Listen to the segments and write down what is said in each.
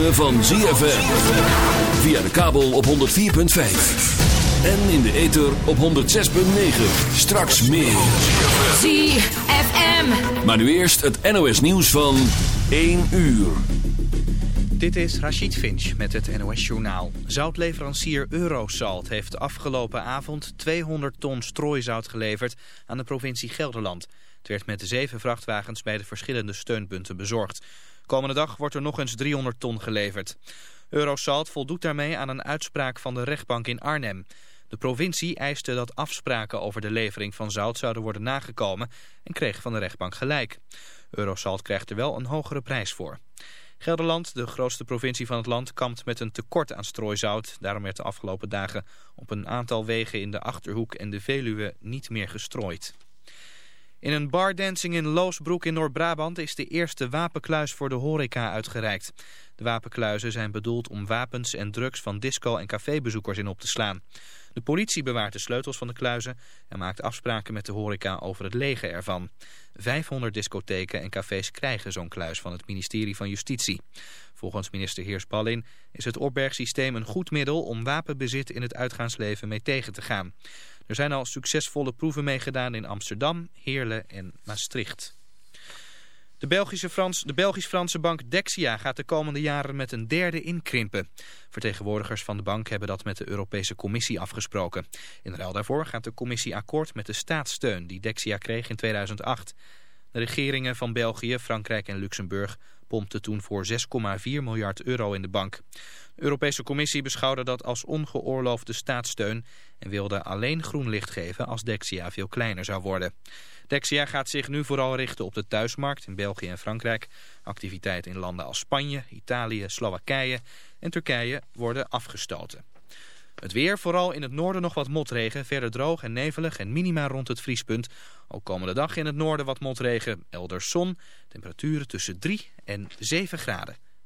Ritme van ZFM. Via de kabel op 104.5. En in de ether op 106.9. Straks meer. ZFM. Maar nu eerst het NOS nieuws van 1 uur. Dit is Rachid Finch met het NOS Journaal. Zoutleverancier Eurosalt heeft afgelopen avond 200 ton strooizout geleverd aan de provincie Gelderland. Het werd met zeven vrachtwagens bij de verschillende steunpunten bezorgd. Komende dag wordt er nog eens 300 ton geleverd. Eurosalt voldoet daarmee aan een uitspraak van de rechtbank in Arnhem. De provincie eiste dat afspraken over de levering van zout zouden worden nagekomen en kreeg van de rechtbank gelijk. Eurosalt krijgt er wel een hogere prijs voor. Gelderland, de grootste provincie van het land, kampt met een tekort aan strooizout. Daarom werd de afgelopen dagen op een aantal wegen in de Achterhoek en de Veluwe niet meer gestrooid. In een bardancing in Loosbroek in Noord-Brabant is de eerste wapenkluis voor de horeca uitgereikt. De wapenkluizen zijn bedoeld om wapens en drugs van disco- en cafébezoekers in op te slaan. De politie bewaart de sleutels van de kluizen en maakt afspraken met de horeca over het legen ervan. 500 discotheken en cafés krijgen zo'n kluis van het ministerie van Justitie. Volgens minister Heers Ballin is het opbergsysteem een goed middel om wapenbezit in het uitgaansleven mee tegen te gaan. Er zijn al succesvolle proeven meegedaan in Amsterdam, Heerlen en Maastricht. De, Belgische Frans, de Belgisch-Franse bank Dexia gaat de komende jaren met een derde inkrimpen. Vertegenwoordigers van de bank hebben dat met de Europese Commissie afgesproken. In ruil daarvoor gaat de Commissie akkoord met de staatssteun die Dexia kreeg in 2008. De regeringen van België, Frankrijk en Luxemburg pompten toen voor 6,4 miljard euro in de bank. Europese Commissie beschouwde dat als ongeoorloofde staatssteun en wilde alleen groen licht geven als Dexia veel kleiner zou worden. Dexia gaat zich nu vooral richten op de thuismarkt in België en Frankrijk. Activiteiten in landen als Spanje, Italië, Slowakije en Turkije worden afgestoten. Het weer, vooral in het noorden nog wat motregen, verder droog en nevelig en minima rond het vriespunt. Ook komende dag in het noorden wat motregen, elders zon, temperaturen tussen 3 en 7 graden.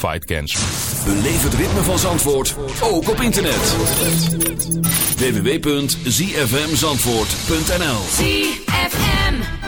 Fight Cancer. Beleef het ritme van Zandvoort, ook op internet. www.zfmzandvoort.nl ZFM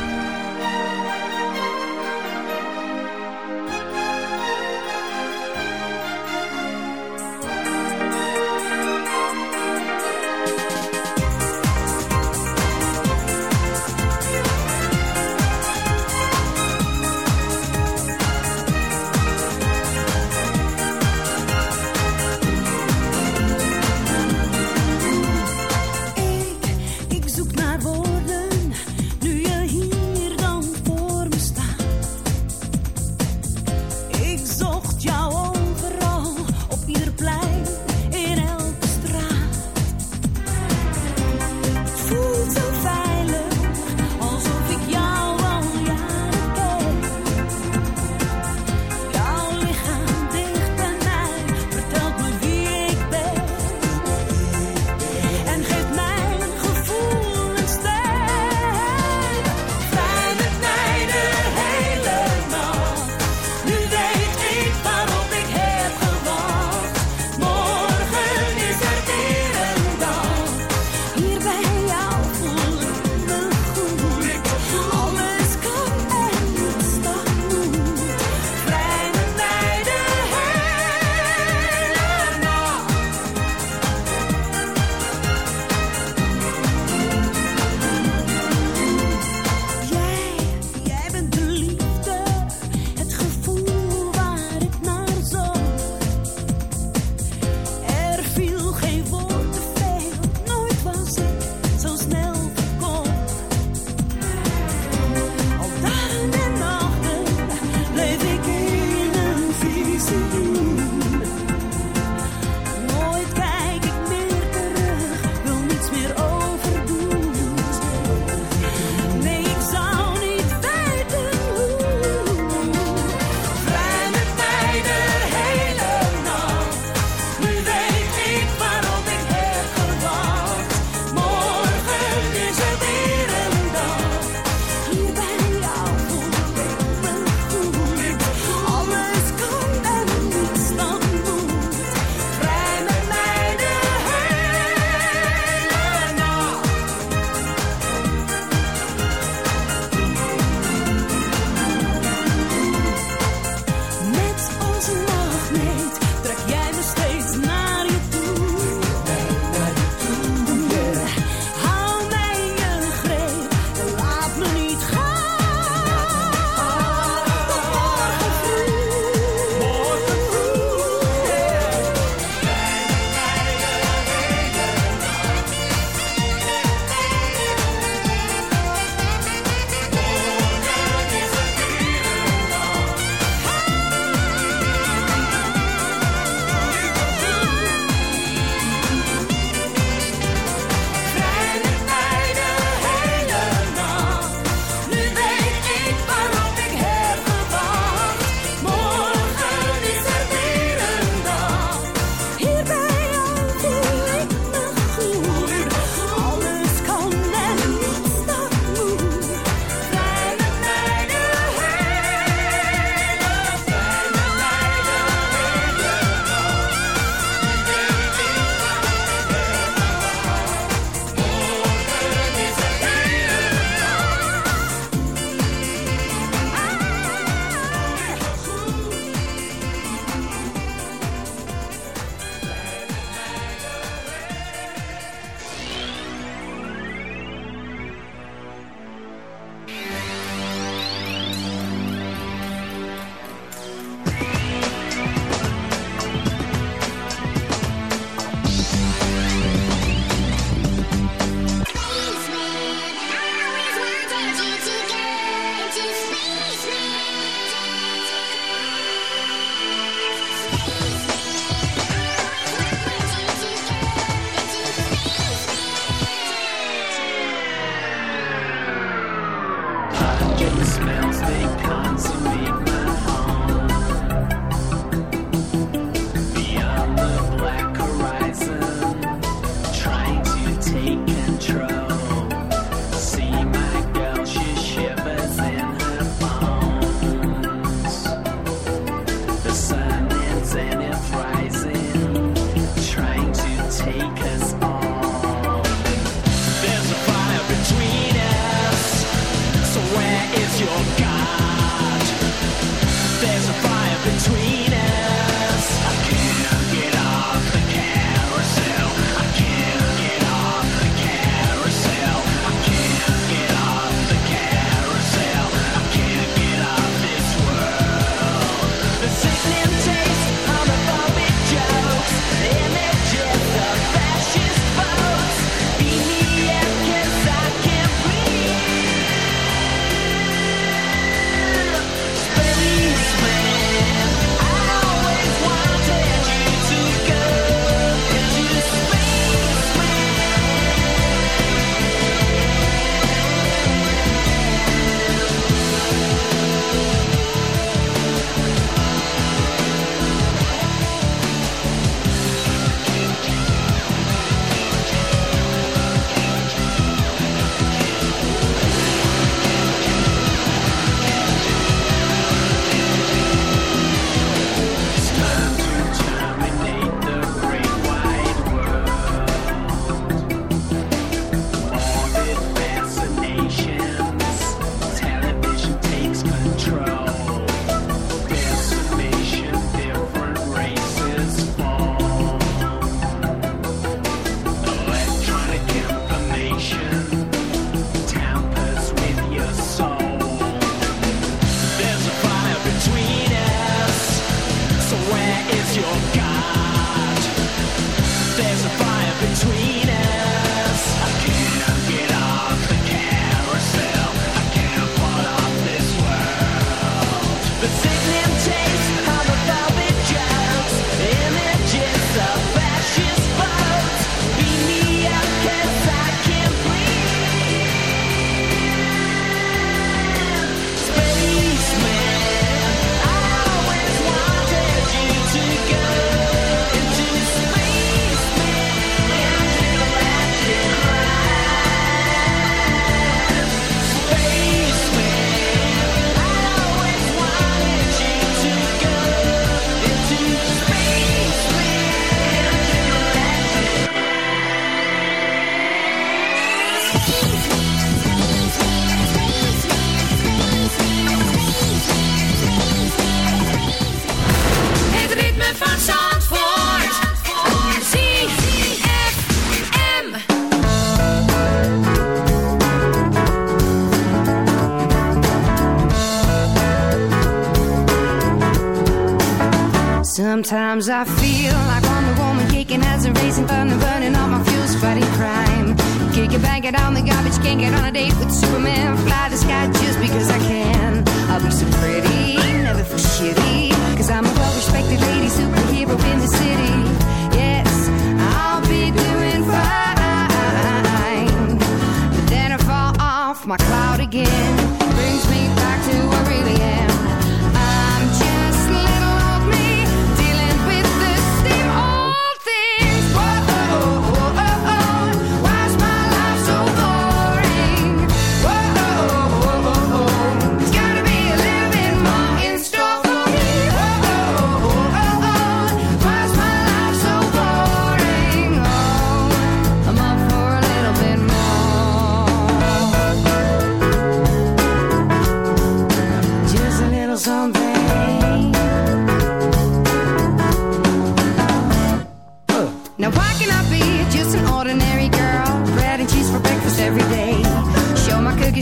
Sometimes I feel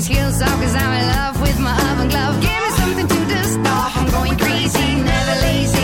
these heels off cause I'm in love with my oven glove. Give me something to dust off. I'm going crazy, never lazy.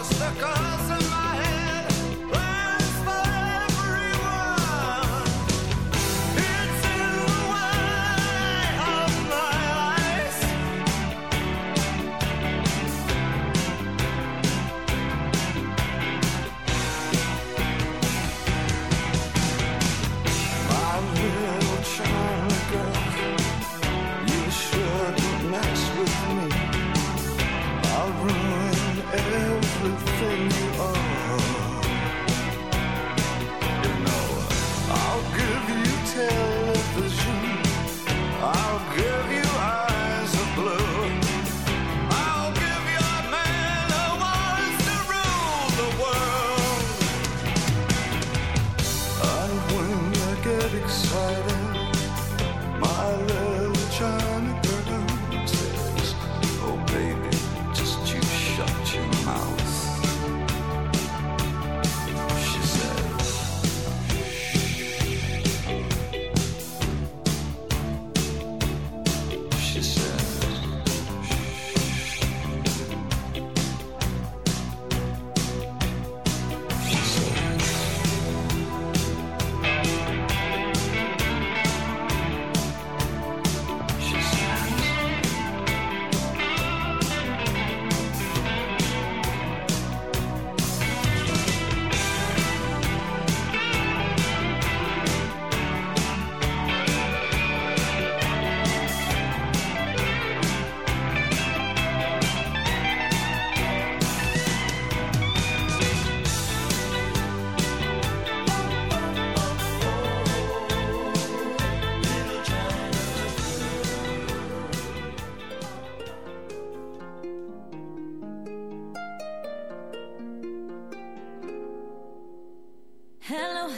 Costa Costa.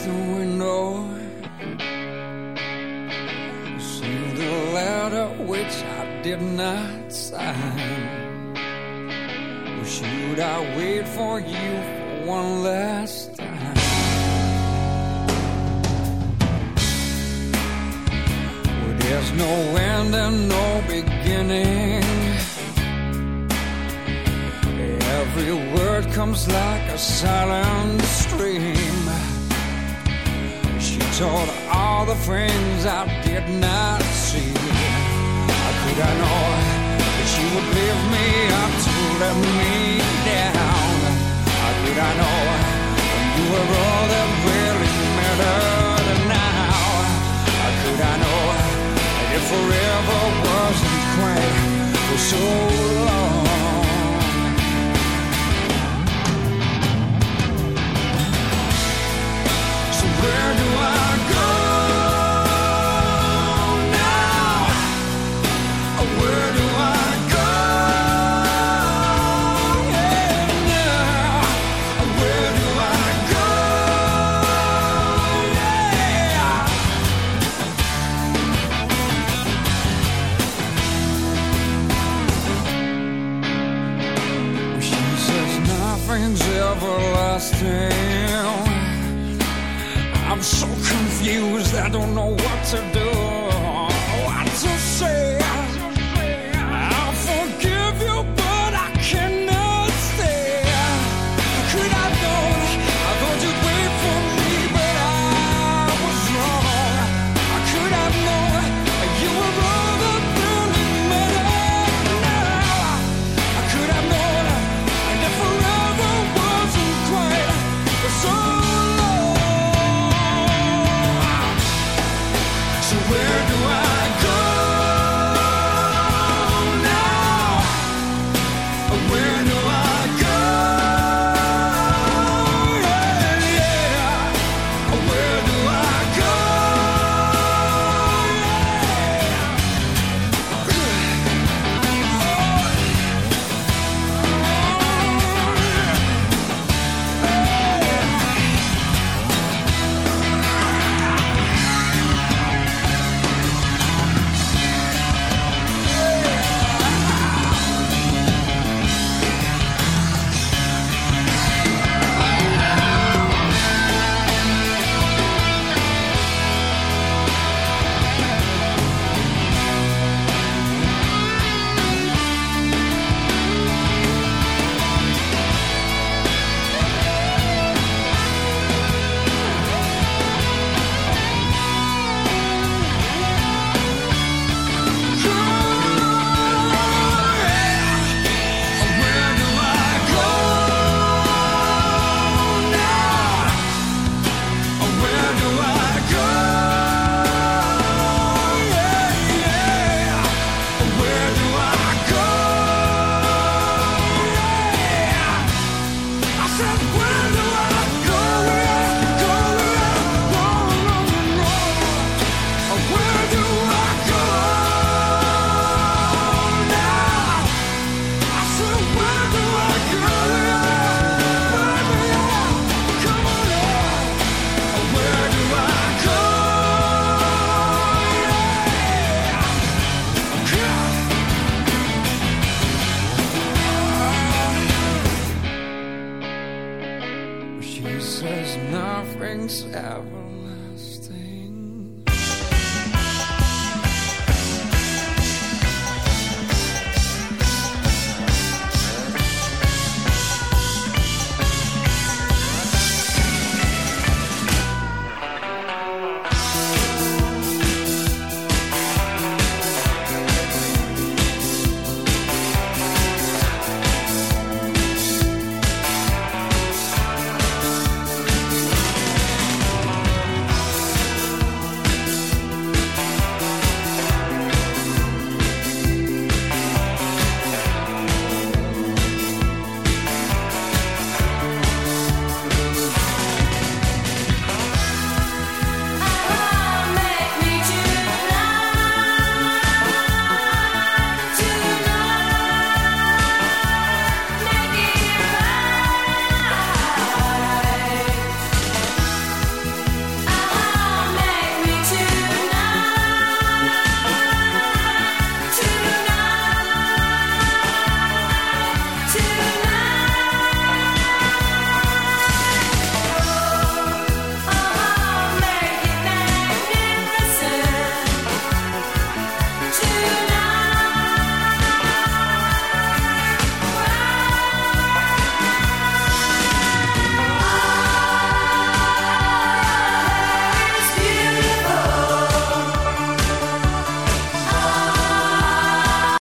the window. Sealed a letter which I did not sign. Or should I wait for you for one last time? Well, there's no end and no beginning. Every word comes like a silent stream told all the friends I did not see. How could I know that you would leave me up to let me down? How could I know that you were all that really mattered now? How could I know that it forever wasn't quite for so long? Where do don't know what to do.